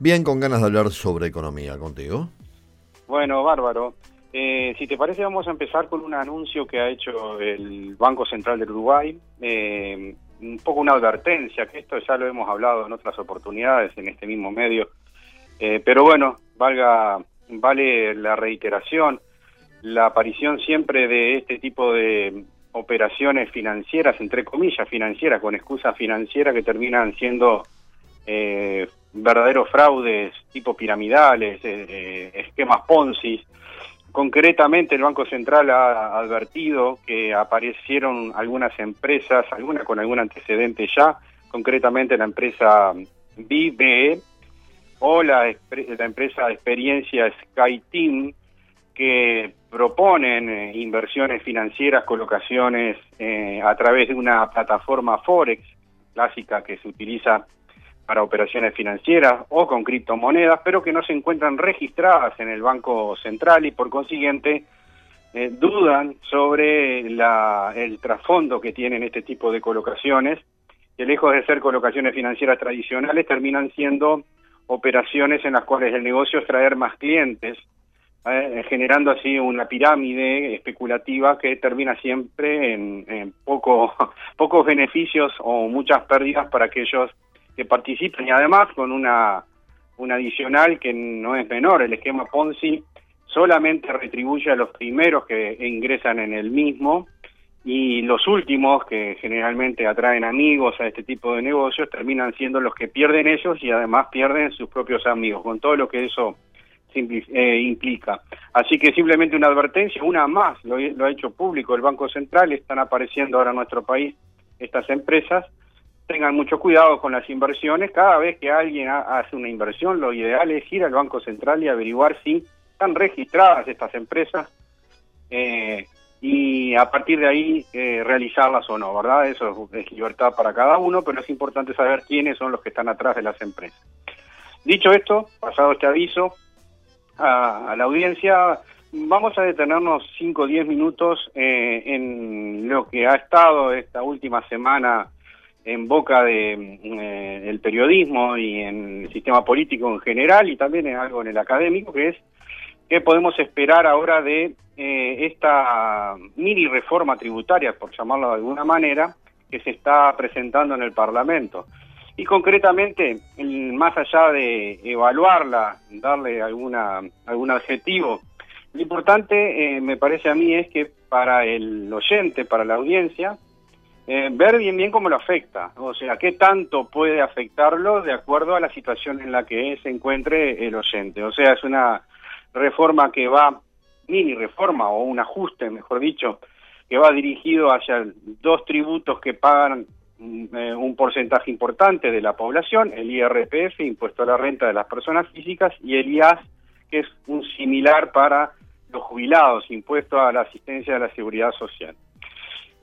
Bien, con ganas de hablar sobre economía contigo. Bueno, bárbaro. Eh, si te parece, vamos a empezar con un anuncio que ha hecho el Banco Central del Uruguay. Eh, un poco una advertencia, que esto ya lo hemos hablado en otras oportunidades en este mismo medio. Eh, pero bueno, valga, vale la reiteración, la aparición siempre de este tipo de operaciones financieras, entre comillas, financieras, con excusa financiera que terminan siendo eh, verdaderos fraudes tipo piramidales, eh, eh, esquemas Ponzi. Concretamente, el Banco Central ha advertido que aparecieron algunas empresas, algunas con algún antecedente ya, concretamente la empresa BBE o la, empresa experiencia SkyTeam, que proponen eh, inversiones financieras, colocaciones a través de una plataforma Forex clásica que se utiliza para operaciones financieras o con criptomonedas, pero que no se encuentran registradas en el Banco Central y por consiguiente eh, dudan sobre la, el trasfondo que tienen este tipo de colocaciones, que lejos de ser colocaciones financieras tradicionales, terminan siendo operaciones en las cuales el negocio es traer más clientes, eh, generando así una pirámide especulativa que termina siempre en, poco, pocos beneficios o muchas pérdidas para aquellos que participan y además con una, una adicional que no es menor, el esquema Ponzi solamente retribuye a los primeros que ingresan en el mismo y los últimos, que generalmente atraen amigos a este tipo de negocios, terminan siendo los que pierden ellos y además pierden sus propios amigos, con todo lo que eso eh, implica. Así que simplemente una advertencia, una más, lo, ha hecho público el Banco Central, están apareciendo ahora en nuestro país estas empresas. Tengan mucho cuidado con las inversiones. Cada vez que alguien hace una inversión, lo ideal es ir al Banco Central y averiguar si están registradas estas empresas eh, y a partir de ahí eh, realizarlas o no, ¿verdad? Eso es libertad para cada uno, pero es importante saber quiénes son los que están atrás de las empresas. Dicho esto, pasado este aviso, a, la audiencia. Vamos a detenernos 5 o 10 minutos eh, en lo que ha estado esta última semana en boca de eh, el periodismo y en el sistema político en general y también en algo en el académico, que es qué podemos esperar ahora de eh, esta mini reforma tributaria, por llamarlo de alguna manera, que se está presentando en el Parlamento. Y concretamente, más allá de evaluarla, darle alguna, algún adjetivo, lo importante eh, me parece a mí es que para el oyente, para la audiencia, eh, ver bien bien cómo lo afecta, o sea, qué tanto puede afectarlo de acuerdo a la situación en la que se encuentre el oyente. O sea, es una reforma que va, mini reforma o un ajuste, mejor dicho, que va dirigido hacia dos tributos que pagan eh, un porcentaje importante de la población, el IRPF, impuesto a la renta de las personas físicas, y el IAS, que es un similar para los jubilados, impuesto a la asistencia de la seguridad social.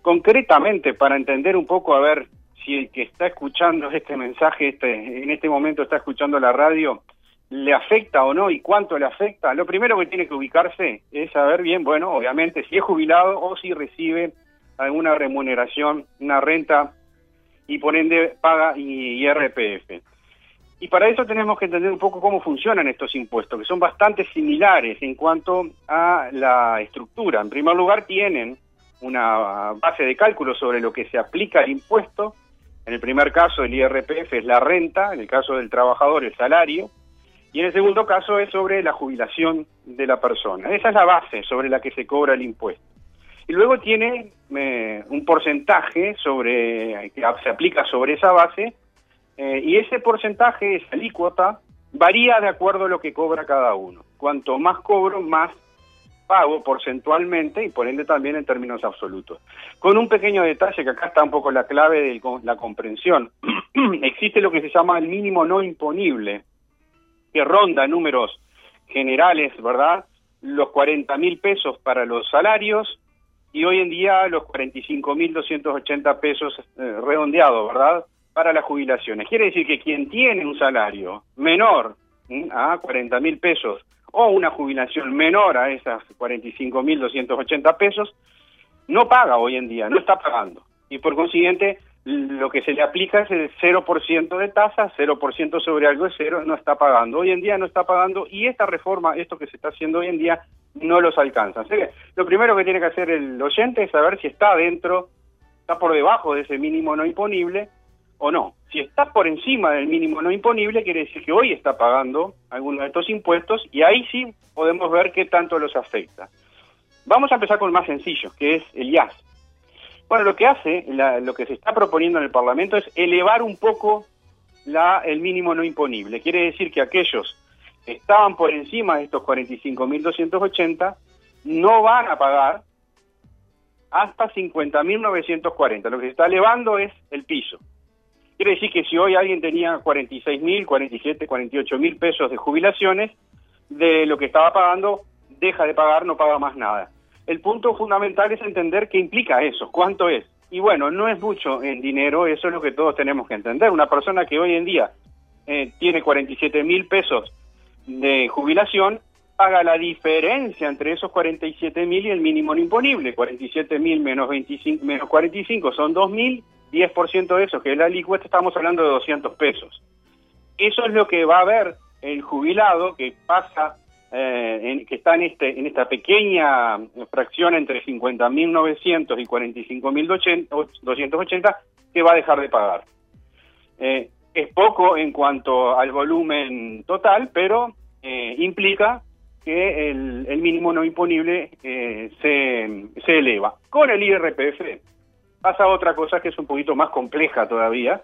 Concretamente, para entender un poco, a ver si el que está escuchando este mensaje, este, en este momento está escuchando la radio, le afecta o no y cuánto le afecta, lo primero que tiene que ubicarse es saber bien, bueno, obviamente, si es jubilado o si recibe alguna remuneración, una renta y por ende paga IRPF. Y para eso tenemos que entender un poco cómo funcionan estos impuestos, que son bastante similares en cuanto a la estructura. En primer lugar, tienen una base de cálculo sobre lo que se aplica al impuesto. En el primer caso, el IRPF es la renta, en el caso del trabajador, el salario, y en el segundo caso es sobre la jubilación de la persona. Esa es la base sobre la que se cobra el impuesto. Y luego tiene eh, un porcentaje sobre que se aplica sobre esa base eh, y ese porcentaje, esa alícuota, varía de acuerdo a lo que cobra cada uno. Cuanto más cobro, más pago porcentualmente y por también en términos absolutos. Con un pequeño detalle que acá está un poco la clave de la comprensión. Existe lo que se llama el mínimo no imponible que ronda números generales, ¿verdad? Los 40 mil pesos para los salarios y hoy en día los 45 mil 280 pesos eh, redondeados, ¿verdad? Para las jubilaciones. Quiere decir que quien tiene un salario menor a 40 mil pesos o una jubilación menor a esas 45 mil 280 pesos, no paga hoy en día, no está pagando. Y por consiguiente, lo que se le aplica es el 0% de tasa, 0% sobre algo es cero, no está pagando. Hoy en día no está pagando y esta reforma, esto que se está haciendo hoy en día, no los alcanza. Así que lo primero que tiene que hacer el oyente es saber si está dentro, está por debajo de ese mínimo no imponible o no. Si está por encima del mínimo no imponible, quiere decir que hoy está pagando algunos de estos impuestos y ahí sí podemos ver qué tanto los afecta. Vamos a empezar con el más sencillo, que es el IAS. Bueno, lo que hace, lo que se está proponiendo en el Parlamento es elevar un poco la, el mínimo no imponible. Quiere decir que aquellos que estaban por encima de estos 45.280 no van a pagar hasta 50.940. Lo que se está elevando es el piso. Quiere decir que si hoy alguien tenía 46.000, 47, 48.000 pesos de jubilaciones, de lo que estaba pagando, deja de pagar, no paga más nada el punto fundamental es entender qué implica eso, cuánto es. Y bueno, no es mucho en dinero, eso es lo que todos tenemos que entender. Una persona que hoy en día eh, tiene 47 mil pesos de jubilación, paga la diferencia entre esos 47 mil y el mínimo imponible. 47 mil menos, 25, menos 45 son 2 mil, 10% de eso, que es la alícuota, estamos hablando de 200 pesos. Eso es lo que va a ver el jubilado que pasa eh, que está en, este, en esta pequeña fracción entre 50.900 y 45.280 que va a dejar de pagar. Eh, es poco en cuanto al volumen total, pero eh, implica que el, mínimo no imponible se eleva. Con el IRPF pasa otra cosa que es un poquito más compleja todavía,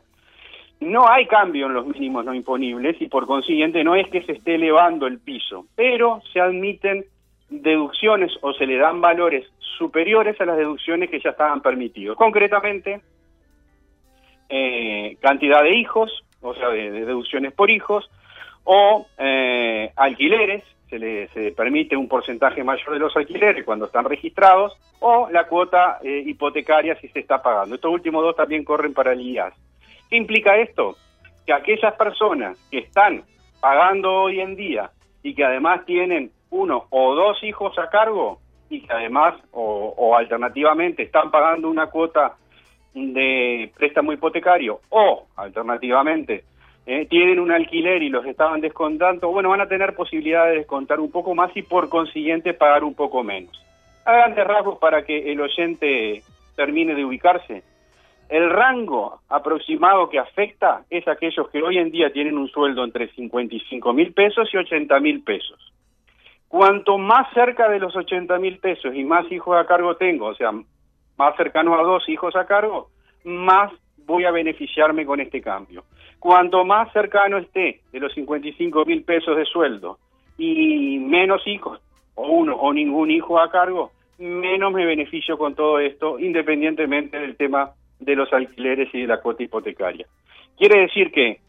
no hay cambio en los mínimos no imponibles y por consiguiente no es que se esté elevando el piso, pero se admiten deducciones o se le dan valores superiores a las deducciones que ya estaban permitidos. Concretamente, eh, cantidad de hijos, o sea, de, deducciones por hijos, o eh, alquileres, se le se permite un porcentaje mayor de los alquileres cuando están registrados, o la cuota eh, hipotecaria si se está pagando. Estos últimos dos también corren para el IAS. ¿Qué implica esto? Que aquellas personas que están pagando hoy en día y que además tienen uno o dos hijos a cargo y que además o, alternativamente están pagando una cuota de préstamo hipotecario o alternativamente eh, tienen un alquiler y los estaban descontando, bueno, van a tener posibilidad de descontar un poco más y por consiguiente pagar un poco menos. A grandes rasgos para que el oyente termine de ubicarse, el rango aproximado que afecta es aquellos que hoy en día tienen un sueldo entre 55 mil pesos y 80 mil pesos. Cuanto más cerca de los 80 mil pesos y más hijos a cargo tengo, o sea, más cercano a dos hijos a cargo, más voy a beneficiarme con este cambio. Cuanto más cercano esté de los 55 mil pesos de sueldo y menos hijos, o uno o ningún hijo a cargo, menos me beneficio con todo esto, independientemente del tema de los alquileres y de la cuota hipotecaria. Quiere decir que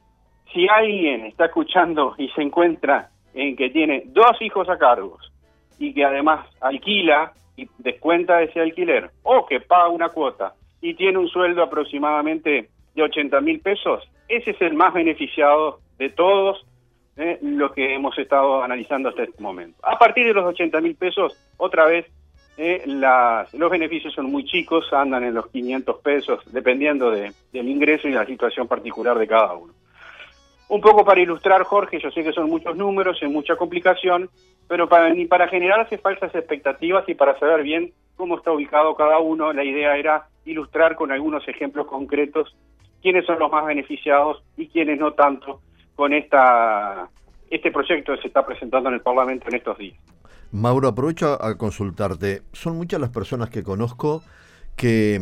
si alguien está escuchando y se encuentra en que tiene dos hijos a cargos y que además alquila y descuenta ese alquiler o que paga una cuota y tiene un sueldo aproximadamente de 80 mil pesos, ese es el más beneficiado de todos eh, lo que hemos estado analizando hasta este momento. A partir de los 80 mil pesos, otra vez eh, los beneficios son muy chicos, andan en los 500 pesos, dependiendo de, del ingreso y la situación particular de cada uno. Un poco para ilustrar, Jorge, yo sé que son muchos números, es mucha complicación, pero para, ni para generarse falsas expectativas y para saber bien cómo está ubicado cada uno, la idea era ilustrar con algunos ejemplos concretos quiénes son los más beneficiados y quiénes no tanto con esta, este proyecto que se está presentando en el Parlamento en estos días. Mauro, aprovecho a, consultarte. Son muchas las personas que conozco que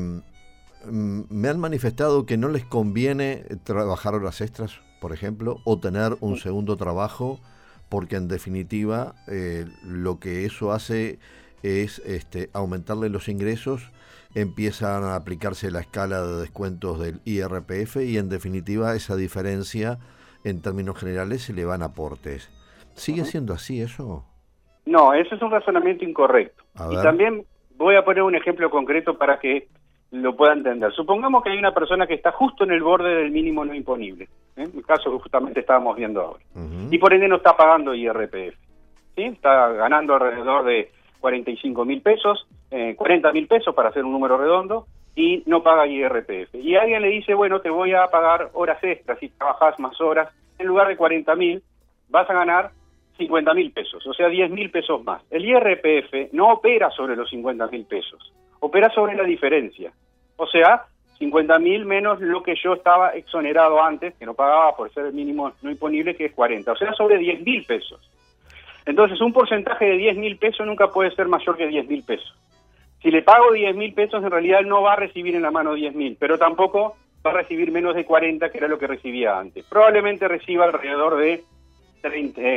mm, me han manifestado que no les conviene trabajar horas extras, por ejemplo, o tener un segundo trabajo, porque en definitiva eh, lo que eso hace es este, aumentarle los ingresos, empiezan a aplicarse la escala de descuentos del IRPF y en definitiva esa diferencia en términos generales se le van aportes. ¿Sigue siendo así eso? No, eso es un razonamiento incorrecto. Y también voy a poner un ejemplo concreto para que lo pueda entender. Supongamos que hay una persona que está justo en el borde del mínimo no imponible, ¿eh? el caso que justamente estábamos viendo ahora, y por ende no está pagando IRPF. ¿sí? Está ganando alrededor de 45 mil pesos, eh, 40 mil pesos para hacer un número redondo, y no paga IRPF. Y alguien le dice, bueno, te voy a pagar horas extras, si trabajas más horas, en lugar de 40 mil, vas a ganar 50 mil pesos, o sea, 10 mil pesos más. El IRPF no opera sobre los 50 mil pesos, opera sobre la diferencia. O sea, 50 mil menos lo que yo estaba exonerado antes, que no pagaba por ser el mínimo no imponible, que es 40. O sea, sobre 10 mil pesos. Entonces, un porcentaje de 10 mil pesos nunca puede ser mayor que 10 mil pesos. Si le pago 10 mil pesos, en realidad no va a recibir en la mano 10 mil, pero tampoco va a recibir menos de 40, que era lo que recibía antes. Probablemente reciba alrededor de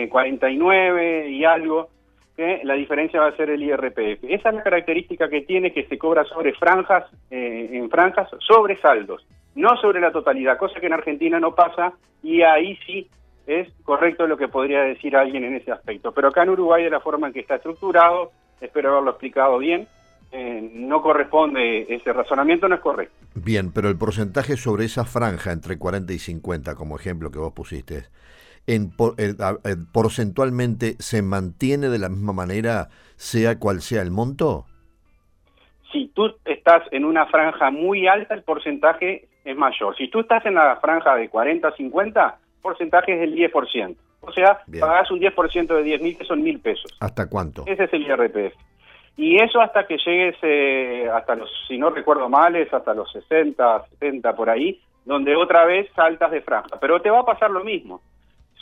49 eh, y algo, que la diferencia va a ser el IRPF. Esa es la característica que tiene que se cobra sobre franjas, eh, en franjas, sobre saldos, no sobre la totalidad, cosa que en Argentina no pasa y ahí sí es correcto lo que podría decir alguien en ese aspecto. Pero acá en Uruguay, de la forma en que está estructurado, espero haberlo explicado bien, eh, no corresponde, ese razonamiento no es correcto. Bien, pero el porcentaje sobre esa franja entre 40 y 50, como ejemplo que vos pusiste, en, porcentualmente se mantiene de la misma manera, sea cual sea el monto? Si tú estás en una franja muy alta, el porcentaje es mayor. Si tú estás en la franja de 40 a 50, el porcentaje es del 10%. O sea, pagás un 10% de 10 mil, que son mil pesos. ¿Hasta cuánto? Ese es el IRPF. Y eso hasta que llegues, eh, hasta los, si no recuerdo mal, es hasta los 60, 70 por ahí, donde otra vez saltas de franja. Pero te va a pasar lo mismo.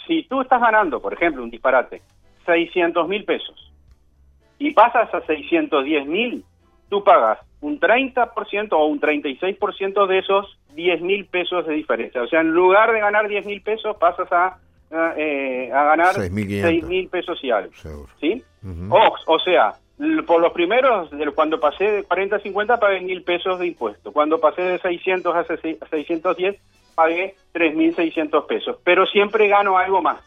Si tú estás ganando, por ejemplo, un disparate, 600 mil pesos y pasas a 610 mil, tú pagas un 30% o un 36% de esos 10 mil pesos de diferencia. O sea, en lugar de ganar 10 mil pesos, pasas a, eh, a ganar 6 mil pesos y algo. ¿Sí? o, o sea, por los primeros, cuando pasé de 40 a 50 pagué mil pesos de impuesto. Cuando pasé de 600 a 610 pagué 3.600 pesos. Pero siempre gano algo más.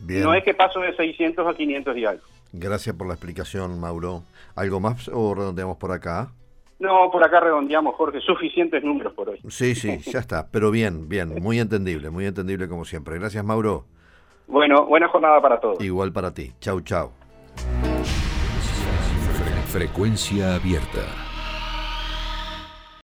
No es que paso de 600 a 500 y algo. Gracias por la explicación, Mauro. ¿Algo más o redondeamos por acá? No, por acá redondeamos, Jorge. Suficientes números por hoy. Sí, sí, ya está. Pero bien, bien. Muy entendible, muy entendible como siempre. Gracias, Mauro. Bueno, buena jornada para todos. Igual para ti. Chau, chau. Frecuencia abierta.